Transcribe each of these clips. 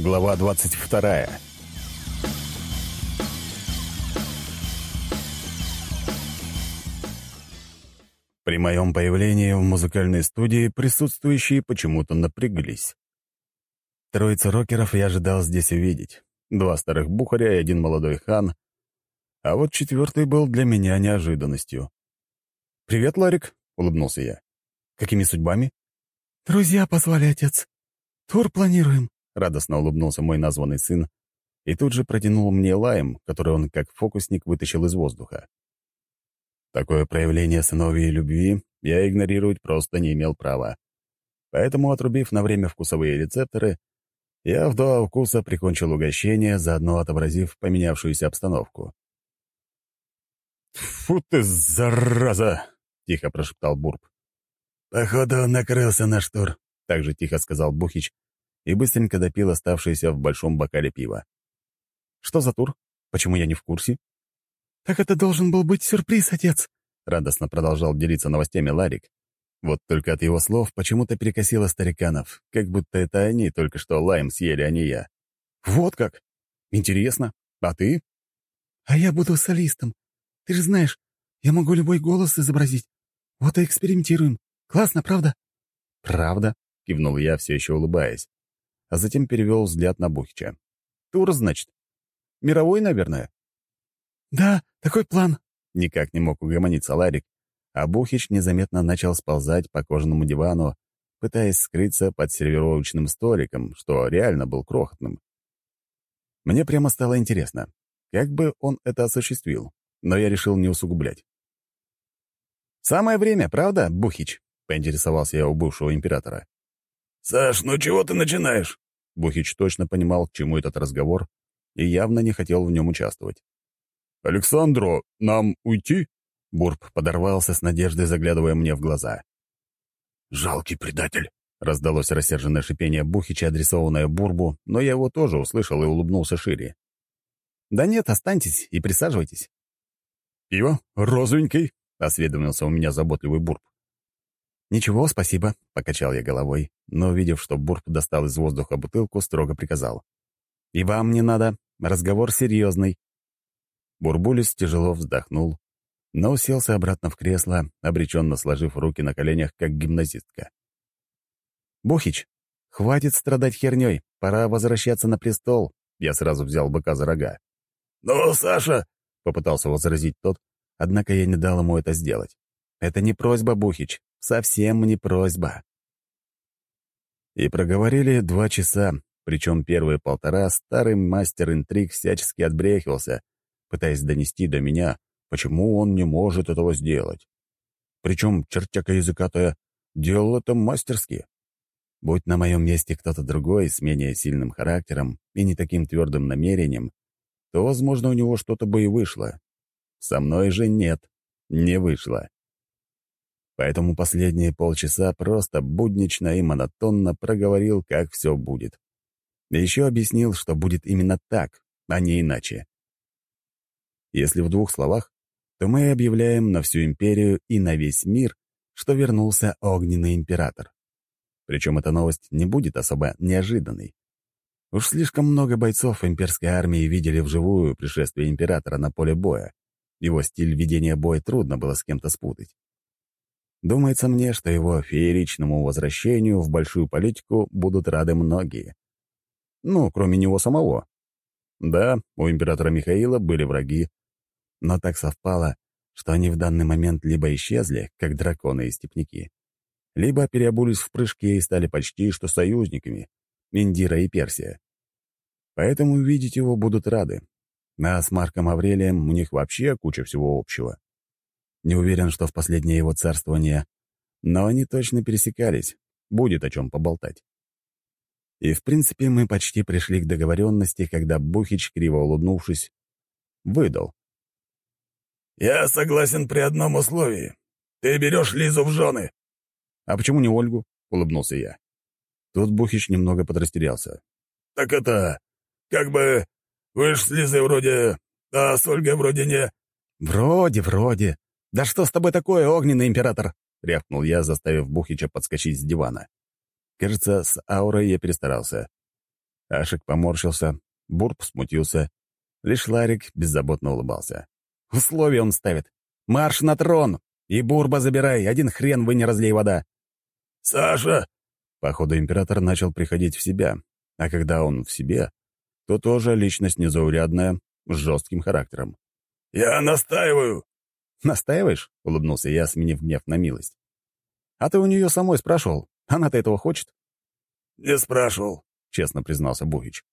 Глава 22. При моем появлении в музыкальной студии присутствующие почему-то напряглись. Троицу рокеров я ожидал здесь увидеть. Два старых бухаря и один молодой хан. А вот четвертый был для меня неожиданностью. «Привет, Ларик», — улыбнулся я. «Какими судьбами?» «Друзья позвали, отец. Тур планируем», — радостно улыбнулся мой названный сын и тут же протянул мне лайм, который он, как фокусник, вытащил из воздуха. Такое проявление сыновьей любви я игнорировать просто не имел права. Поэтому, отрубив на время вкусовые рецепторы, я в два вкуса прикончил угощение, заодно отобразив поменявшуюся обстановку. «Фу ты, зараза!» — тихо прошептал Бурб. «Походу, он накрылся наш тур», — также тихо сказал Бухич и быстренько допил оставшееся в большом бокале пива. «Что за тур? Почему я не в курсе?» «Так это должен был быть сюрприз, отец», — радостно продолжал делиться новостями Ларик. Вот только от его слов почему-то перекосило стариканов, как будто это они только что лайм съели, а не я. «Вот как? Интересно. А ты?» «А я буду солистом. Ты же знаешь, я могу любой голос изобразить. Вот и экспериментируем. Классно, правда?» «Правда?» — кивнул я, все еще улыбаясь. А затем перевел взгляд на Бухича. «Тур, значит? Мировой, наверное?» «Да, такой план», — никак не мог угомониться Ларик, а Бухич незаметно начал сползать по кожаному дивану, пытаясь скрыться под сервировочным столиком, что реально был крохотным. Мне прямо стало интересно, как бы он это осуществил, но я решил не усугублять. «Самое время, правда, Бухич?» — поинтересовался я у бывшего императора. «Саш, ну чего ты начинаешь?» Бухич точно понимал, к чему этот разговор, и явно не хотел в нем участвовать. «Александро, нам уйти?» Бурб подорвался с надеждой, заглядывая мне в глаза. «Жалкий предатель!» — раздалось рассерженное шипение Бухича, адресованное Бурбу, но я его тоже услышал и улыбнулся шире. «Да нет, останьтесь и присаживайтесь». «Пиво? Розовенький?» — осведомился у меня заботливый Бурб. «Ничего, спасибо», — покачал я головой, но, увидев, что Бурб достал из воздуха бутылку, строго приказал. «И вам не надо. Разговор серьезный». Бурбулис тяжело вздохнул, но уселся обратно в кресло, обреченно сложив руки на коленях, как гимназистка. «Бухич, хватит страдать херней, пора возвращаться на престол», я сразу взял быка за рога. «Ну, Саша!» — попытался возразить тот, однако я не дал ему это сделать. «Это не просьба, Бухич, совсем не просьба». И проговорили два часа, причем первые полтора старый мастер интриг всячески отбрехивался, пытаясь донести до меня, почему он не может этого сделать. Причем чертяка языка-то делал это мастерски. Будь на моем месте кто-то другой с менее сильным характером и не таким твердым намерением, то, возможно, у него что-то бы и вышло. Со мной же нет, не вышло. Поэтому последние полчаса просто буднично и монотонно проговорил, как все будет. Еще объяснил, что будет именно так, а не иначе. Если в двух словах, то мы объявляем на всю империю и на весь мир, что вернулся огненный император. Причем эта новость не будет особо неожиданной. Уж слишком много бойцов имперской армии видели вживую пришествие императора на поле боя. Его стиль ведения боя трудно было с кем-то спутать. Думается мне, что его фееричному возвращению в большую политику будут рады многие. Ну, кроме него самого. Да, у императора Михаила были враги, но так совпало, что они в данный момент либо исчезли, как драконы и степняки, либо переобулись в прыжке и стали почти что союзниками — Индира и Персия. Поэтому видеть его будут рады. А с Марком Аврелием у них вообще куча всего общего. Не уверен, что в последнее его царствование, но они точно пересекались, будет о чем поболтать. И, в принципе, мы почти пришли к договоренности, когда Бухич, криво улыбнувшись, выдал. «Я согласен при одном условии. Ты берешь Лизу в жены». «А почему не Ольгу?» — улыбнулся я. Тут Бухич немного подрастерялся. «Так это... как бы... Вы ж с Лизой вроде... а с Ольгой вроде не...» «Вроде, вроде. Да что с тобой такое, огненный император?» — рявкнул я, заставив Бухича подскочить с дивана. Кажется, с аурой я перестарался. Ашик поморщился, Бурб смутился. Лишь Ларик беззаботно улыбался. «Условия он ставит. Марш на трон! И Бурба забирай, один хрен вы не разлей вода!» «Саша!» Походу, император начал приходить в себя. А когда он в себе, то тоже личность незаурядная, с жестким характером. «Я настаиваю!» «Настаиваешь?» — улыбнулся я, сменив гнев на милость. «А ты у нее самой спрашивал. Она-то этого хочет?» «Не спрашивал», — честно признался Бухич.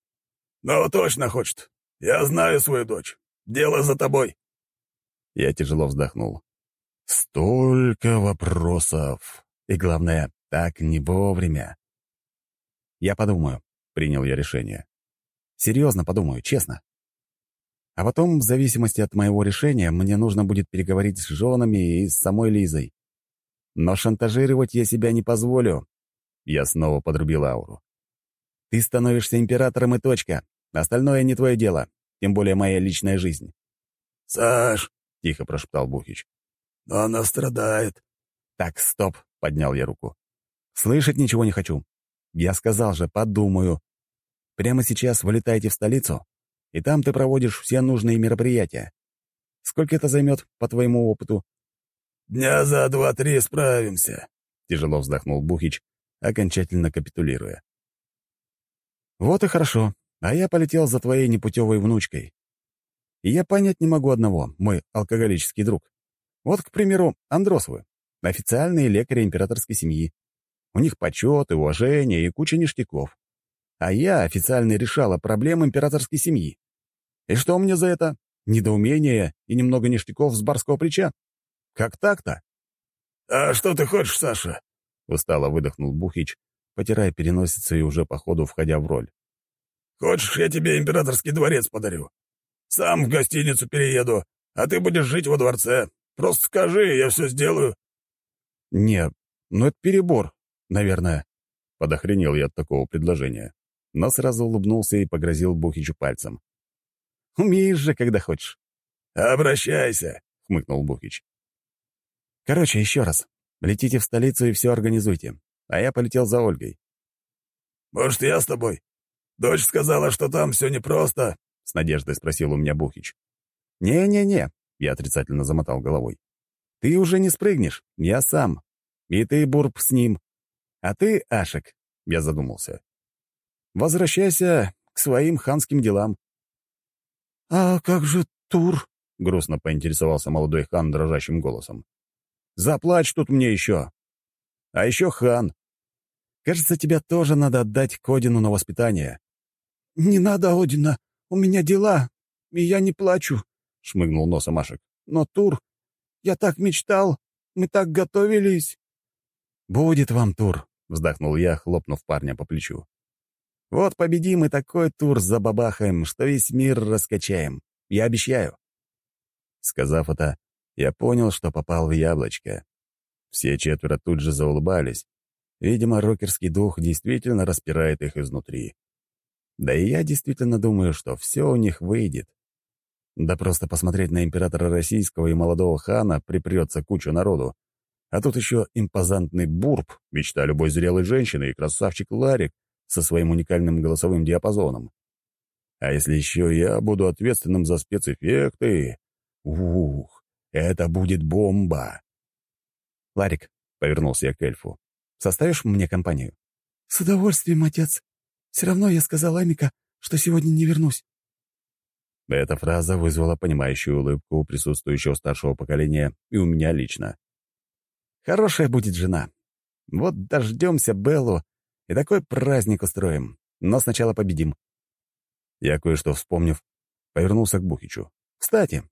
«Но точно хочет. Я знаю свою дочь. Дело за тобой». Я тяжело вздохнул. «Столько вопросов. И главное, так не вовремя». «Я подумаю», — принял я решение. «Серьезно подумаю, честно. А потом, в зависимости от моего решения, мне нужно будет переговорить с женами и с самой Лизой. Но шантажировать я себя не позволю». Я снова подрубил ауру. «Ты становишься императором и точка. Остальное не твое дело, тем более моя личная жизнь». «Саш!» — тихо прошептал Бухич. «Но она страдает». «Так, стоп!» — поднял я руку. «Слышать ничего не хочу. Я сказал же, подумаю. Прямо сейчас вылетайте в столицу, и там ты проводишь все нужные мероприятия. Сколько это займет, по твоему опыту?» «Дня за два-три справимся», — тяжело вздохнул Бухич, окончательно капитулируя. «Вот и хорошо а я полетел за твоей непутевой внучкой. И я понять не могу одного, мой алкоголический друг. Вот, к примеру, Андросовы, официальные лекари императорской семьи. У них почет и уважение и куча ништяков. А я официально решала проблемы императорской семьи. И что мне за это? Недоумение и немного ништяков с барского плеча? Как так-то? «А что ты хочешь, Саша?» — устало выдохнул Бухич, потирая переносицу и уже по ходу входя в роль. Хочешь, я тебе императорский дворец подарю? Сам в гостиницу перееду, а ты будешь жить во дворце. Просто скажи, я все сделаю». «Не, ну это перебор, наверное». Подохренел я от такого предложения, но сразу улыбнулся и погрозил Бухичу пальцем. «Умеешь же, когда хочешь». «Обращайся», — хмыкнул Бухич. «Короче, еще раз. Летите в столицу и все организуйте. А я полетел за Ольгой». «Может, я с тобой?» «Дочь сказала, что там все непросто?» — с надеждой спросил у меня Бухич. «Не-не-не», — я отрицательно замотал головой. «Ты уже не спрыгнешь, я сам. И ты, Бурб, с ним. А ты, Ашек», — я задумался. «Возвращайся к своим ханским делам». «А как же Тур?» — грустно поинтересовался молодой хан дрожащим голосом. «Заплачь тут мне еще. А еще хан. Кажется, тебя тоже надо отдать Кодину на воспитание. «Не надо, Одина, у меня дела, и я не плачу», — шмыгнул носом Ашек. «Но тур... Я так мечтал, мы так готовились». «Будет вам тур», — вздохнул я, хлопнув парня по плечу. «Вот победим и такой тур забабахаем, что весь мир раскачаем. Я обещаю». Сказав это, я понял, что попал в яблочко. Все четверо тут же заулыбались. Видимо, рокерский дух действительно распирает их изнутри. Да и я действительно думаю, что все у них выйдет. Да просто посмотреть на императора российского и молодого хана припрется кучу народу. А тут еще импозантный Бурб, мечта любой зрелой женщины, и красавчик Ларик со своим уникальным голосовым диапазоном. А если еще я буду ответственным за спецэффекты? Ух, это будет бомба! «Ларик», — повернулся я к эльфу, — «составишь мне компанию?» «С удовольствием, отец», все равно я сказал Амика, что сегодня не вернусь». Эта фраза вызвала понимающую улыбку у присутствующего старшего поколения и у меня лично. «Хорошая будет жена. Вот дождемся Беллу и такой праздник устроим, но сначала победим». Я кое-что вспомнив, повернулся к Бухичу. «Кстати,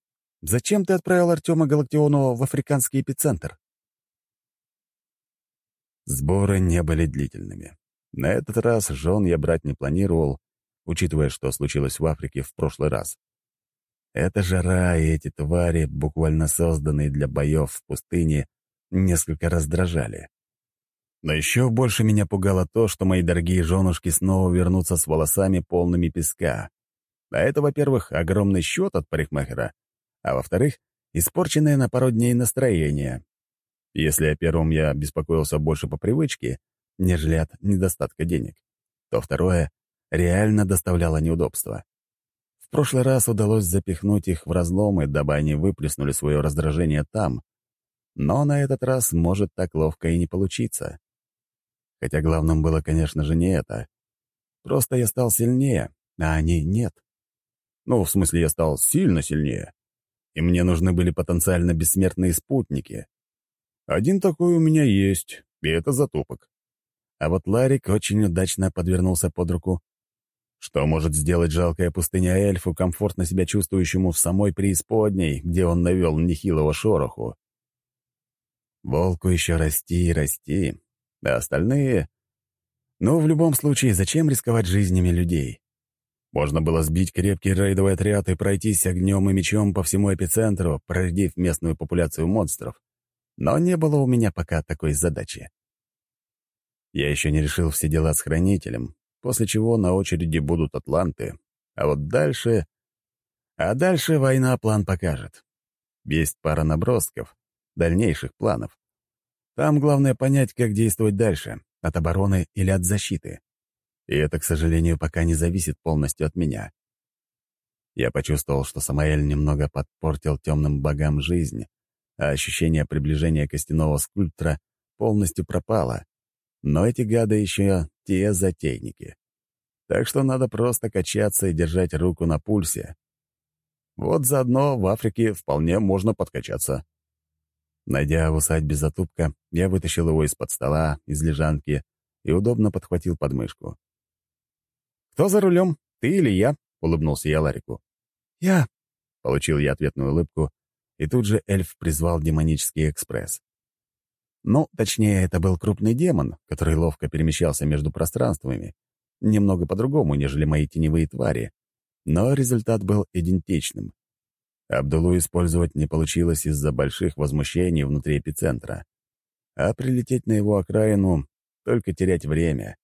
зачем ты отправил Артема Галактионова в африканский эпицентр?» Сборы не были длительными. На этот раз жен я брать не планировал, учитывая, что случилось в Африке в прошлый раз. Эта жара и эти твари, буквально созданные для боев в пустыне, несколько раздражали. Но еще больше меня пугало то, что мои дорогие женушки снова вернутся с волосами полными песка. А это, во-первых, огромный счет от парикмахера, а во-вторых, испорченное на пару дней настроение. Если о первом я беспокоился больше по привычке, нежели от недостатка денег, то второе — реально доставляло неудобства. В прошлый раз удалось запихнуть их в разломы, дабы они выплеснули свое раздражение там, но на этот раз может так ловко и не получиться. Хотя главным было, конечно же, не это. Просто я стал сильнее, а они — нет. Ну, в смысле, я стал сильно сильнее. И мне нужны были потенциально бессмертные спутники. Один такой у меня есть, и это затупок. А вот Ларик очень удачно подвернулся под руку. Что может сделать жалкая пустыня эльфу, комфортно себя чувствующему в самой преисподней, где он навел нехилого шороху? Волку еще расти и расти, а остальные... Ну, в любом случае, зачем рисковать жизнями людей? Можно было сбить крепкий рейдовый отряд и пройтись огнем и мечом по всему эпицентру, проредив местную популяцию монстров. Но не было у меня пока такой задачи. Я еще не решил все дела с Хранителем, после чего на очереди будут атланты. А вот дальше... А дальше война план покажет. Есть пара набросков, дальнейших планов. Там главное понять, как действовать дальше, от обороны или от защиты. И это, к сожалению, пока не зависит полностью от меня. Я почувствовал, что Самаэль немного подпортил темным богам жизнь, а ощущение приближения костяного скульптора полностью пропало. Но эти гады еще те затейники. Так что надо просто качаться и держать руку на пульсе. Вот заодно в Африке вполне можно подкачаться. Найдя в усадьбе затупка, я вытащил его из-под стола, из лежанки и удобно подхватил подмышку. «Кто за рулем? Ты или я?» — улыбнулся я Ларику. «Я», — получил я ответную улыбку, и тут же эльф призвал демонический экспресс. Ну, точнее, это был крупный демон, который ловко перемещался между пространствами, немного по-другому, нежели мои теневые твари, но результат был идентичным. Абдулу использовать не получилось из-за больших возмущений внутри эпицентра. А прилететь на его окраину — только терять время.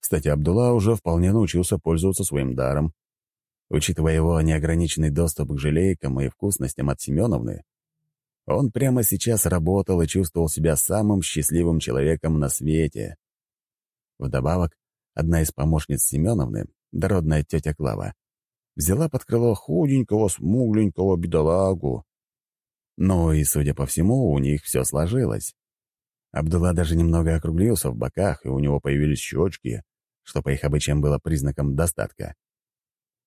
Кстати, Абдулла уже вполне научился пользоваться своим даром. Учитывая его неограниченный доступ к желейкам и вкусностям от Семеновны, он прямо сейчас работал и чувствовал себя самым счастливым человеком на свете. Вдобавок, одна из помощниц Семеновны, дородная тетя Клава, взяла под крыло худенького, смугленького бедолагу. Ну и, судя по всему, у них все сложилось. Абдулла даже немного округлился в боках, и у него появились щечки, что по их обычаям было признаком достатка.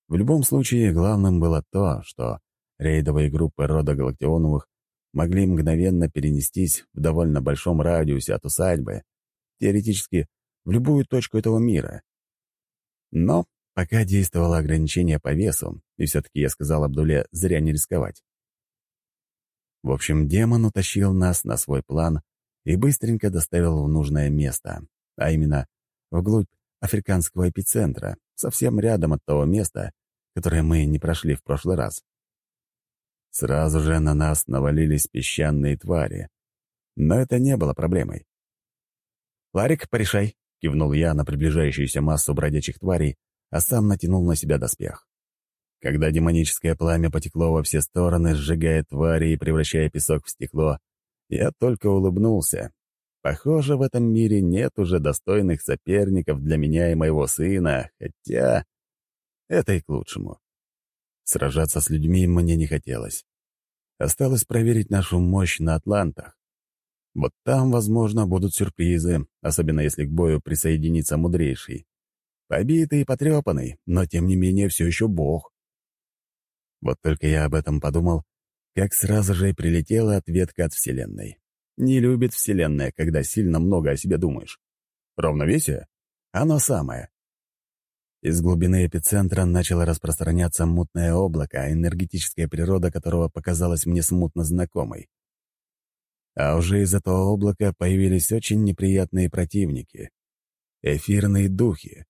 В любом случае, главным было то, что рейдовые группы рода Галактионовых могли мгновенно перенестись в довольно большом радиусе от усадьбы, теоретически в любую точку этого мира. Но Пока действовало ограничение по весу, и все-таки я сказал Абдуле зря не рисковать. В общем, демон утащил нас на свой план и быстренько доставил в нужное место, а именно вглубь африканского эпицентра, совсем рядом от того места, которое мы не прошли в прошлый раз. Сразу же на нас навалились песчаные твари, но это не было проблемой. «Ларик, порешай», — кивнул я на приближающуюся массу бродячих тварей, а сам натянул на себя доспех. Когда демоническое пламя потекло во все стороны, сжигая твари и превращая песок в стекло, я только улыбнулся. Похоже, в этом мире нет уже достойных соперников для меня и моего сына, хотя это и к лучшему. Сражаться с людьми мне не хотелось. Осталось проверить нашу мощь на Атлантах. Вот там, возможно, будут сюрпризы, особенно если к бою присоединится мудрейший. Побитый и потрепанный, но тем не менее все еще бог. Вот только я об этом подумал, как сразу же и прилетела ответка от Вселенной. Не любит Вселенная, когда сильно много о себе думаешь. Равновесие? Оно самое. Из глубины эпицентра начало распространяться мутное облако, энергетическая природа которого показалась мне смутно знакомой. А уже из этого облака появились очень неприятные противники. Эфирные духи.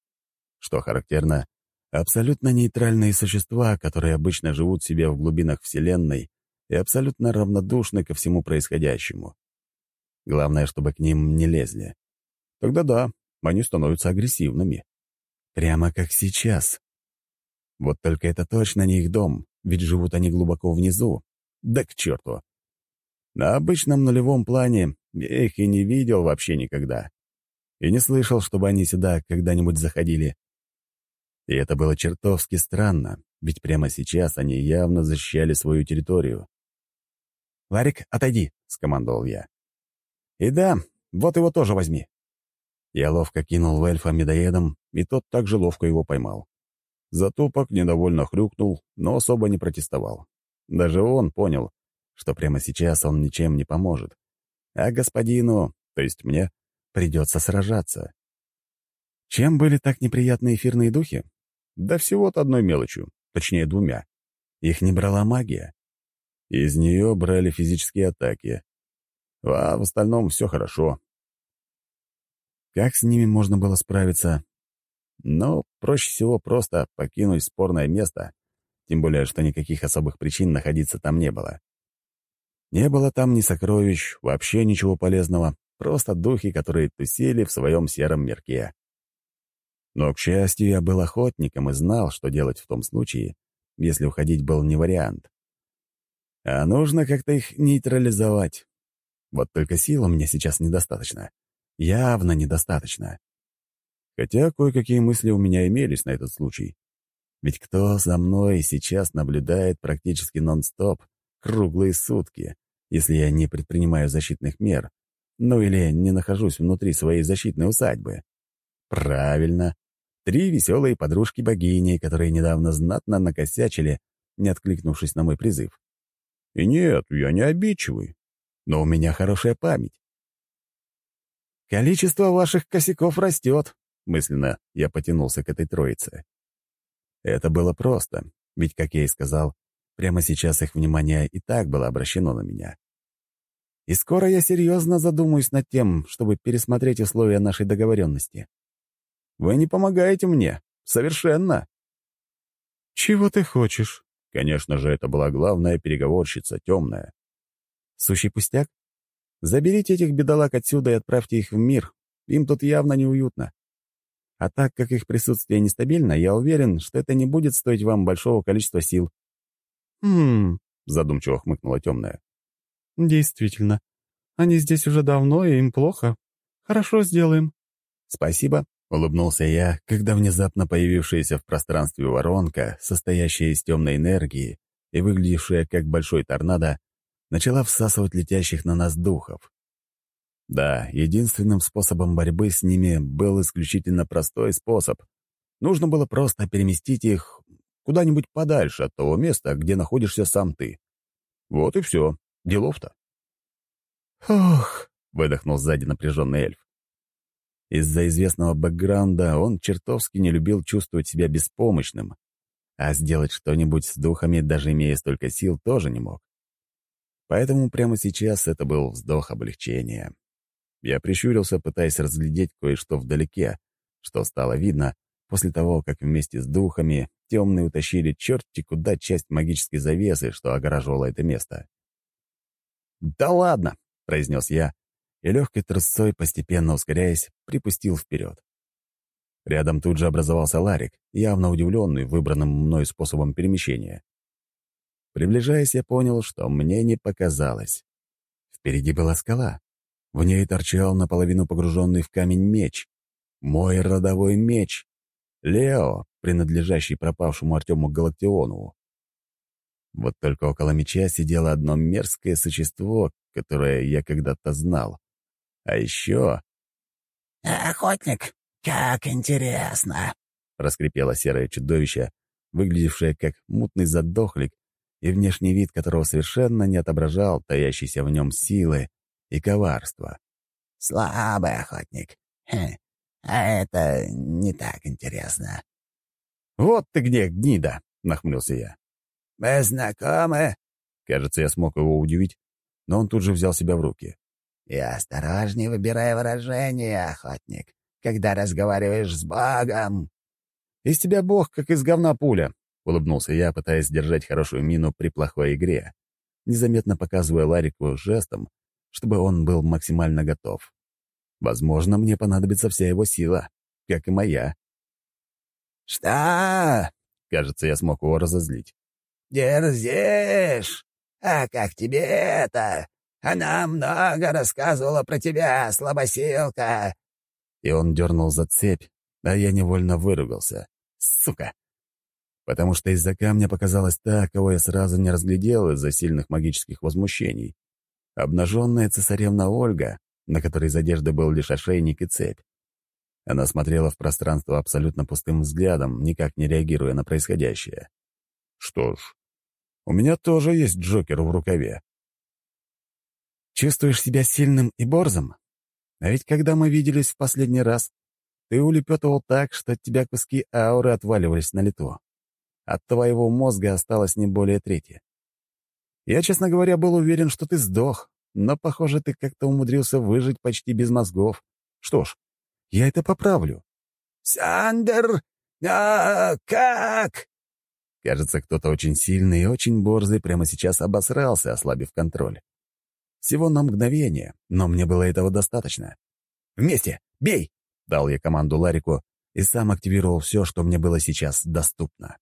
Что характерно, абсолютно нейтральные существа, которые обычно живут себе в глубинах Вселенной и абсолютно равнодушны ко всему происходящему. Главное, чтобы к ним не лезли. Тогда да, они становятся агрессивными. Прямо как сейчас. Вот только это точно не их дом, ведь живут они глубоко внизу. Да к черту. На обычном нулевом плане я их и не видел вообще никогда. И не слышал, чтобы они сюда когда-нибудь заходили. И это было чертовски странно, ведь прямо сейчас они явно защищали свою территорию. «Ларик, отойди», — скомандовал я. «И да, вот его тоже возьми». Я ловко кинул в эльфа медоедом, и тот также ловко его поймал. Затупок недовольно хрюкнул, но особо не протестовал. Даже он понял, что прямо сейчас он ничем не поможет. А господину, то есть мне, придется сражаться. Чем были так неприятные эфирные духи? Да всего-то одной мелочью, точнее двумя. Их не брала магия. Из нее брали физические атаки. А в остальном все хорошо. Как с ними можно было справиться? Ну, проще всего просто покинуть спорное место, тем более, что никаких особых причин находиться там не было. Не было там ни сокровищ, вообще ничего полезного, просто духи, которые тусили в своем сером мирке. Но, к счастью, я был охотником и знал, что делать в том случае, если уходить был не вариант. А нужно как-то их нейтрализовать. Вот только сил у меня сейчас недостаточно. Явно недостаточно. Хотя кое-какие мысли у меня имелись на этот случай. Ведь кто за мной сейчас наблюдает практически нон-стоп, круглые сутки, если я не предпринимаю защитных мер, ну или не нахожусь внутри своей защитной усадьбы? Правильно. Три веселые подружки богини, которые недавно знатно накосячили, не откликнувшись на мой призыв. И нет, я не обидчивый, но у меня хорошая память. «Количество ваших косяков растет», — мысленно я потянулся к этой троице. Это было просто, ведь, как я и сказал, прямо сейчас их внимание и так было обращено на меня. И скоро я серьезно задумаюсь над тем, чтобы пересмотреть условия нашей договоренности. Вы не помогаете мне. Совершенно. Чего ты хочешь? Конечно же, это была главная переговорщица, темная. Сущий пустяк? Заберите этих бедолаг отсюда и отправьте их в мир. Им тут явно неуютно. А так как их присутствие нестабильно, я уверен, что это не будет стоить вам большого количества сил». «Хм...» — задумчиво хмыкнула темная. «Действительно. Они здесь уже давно, и им плохо. Хорошо, сделаем». «Спасибо», — улыбнулся я, когда внезапно появившаяся в пространстве воронка, состоящая из темной энергии и выглядевшая как большой торнадо, начала всасывать летящих на нас духов. Да, единственным способом борьбы с ними был исключительно простой способ. Нужно было просто переместить их куда-нибудь подальше от того места, где находишься сам ты. Вот и все. Делов-то. «Ох!» — выдохнул сзади напряженный эльф. Из-за известного бэкграунда он чертовски не любил чувствовать себя беспомощным, а сделать что-нибудь с духами, даже имея столько сил, тоже не мог. Поэтому прямо сейчас это был вздох облегчения. Я прищурился, пытаясь разглядеть кое-что вдалеке, что стало видно после того, как вместе с духами темные утащили черти куда часть магической завесы, что огораживала это место. «Да ладно!» — произнес я, и легкой трусцой, постепенно ускоряясь, припустил вперед. Рядом тут же образовался Ларик, явно удивленный выбранным мной способом перемещения. Приближаясь, я понял, что мне не показалось. Впереди была скала, в ней торчал наполовину погруженный в камень меч. Мой родовой меч. Лео, принадлежащий пропавшему Артему Галактионову. Вот только около меча сидело одно мерзкое существо, которое я когда-то знал. А еще... «Охотник, как интересно!» — раскрепело серое чудовище, выглядевшее как мутный задохлик, и внешний вид которого совершенно не отображал таящейся в нем силы и коварство. «Слабый охотник. А это не так интересно». «Вот ты где, гнида!» — нахмурился я. «Мы знакомы?» Кажется, я смог его удивить, но он тут же взял себя в руки. «И осторожнее выбирай выражение, охотник, когда разговариваешь с Богом». «Из тебя Бог, как из говна пуля», — улыбнулся я, пытаясь держать хорошую мину при плохой игре, незаметно показывая Ларику жестом, чтобы он был максимально готов. Возможно, мне понадобится вся его сила, как и моя. «Что?» — кажется, я смог его разозлить. «Дерзишь? А как тебе это? Она много рассказывала про тебя, слабосилка!» И он дернул за цепь, а я невольно выругался. Сука! Потому что из-за камня показалась та, кого я сразу не разглядел из-за сильных магических возмущений. Обнаженная цесаревна Ольга, на которой из одежды был лишь ошейник и цепь. Она смотрела в пространство абсолютно пустым взглядом, никак не реагируя на происходящее. Что ж, у меня тоже есть Джокер в рукаве. Чувствуешь себя сильным и борзым? А ведь когда мы виделись в последний раз, ты улепетывал так, что от тебя куски ауры отваливались на лету. От твоего мозга осталось не более трети. Я, честно говоря, был уверен, что ты сдох, но, похоже, ты как-то умудрился выжить почти без мозгов. Что ж, я это поправлю. «Сандер, а как?» Кажется, кто-то очень сильный и очень борзый прямо сейчас обосрался, ослабив контроль. Всего на мгновение, но мне было этого достаточно. «Вместе! Бей!» — дал я команду Ларику и сам активировал все, что мне было сейчас доступно.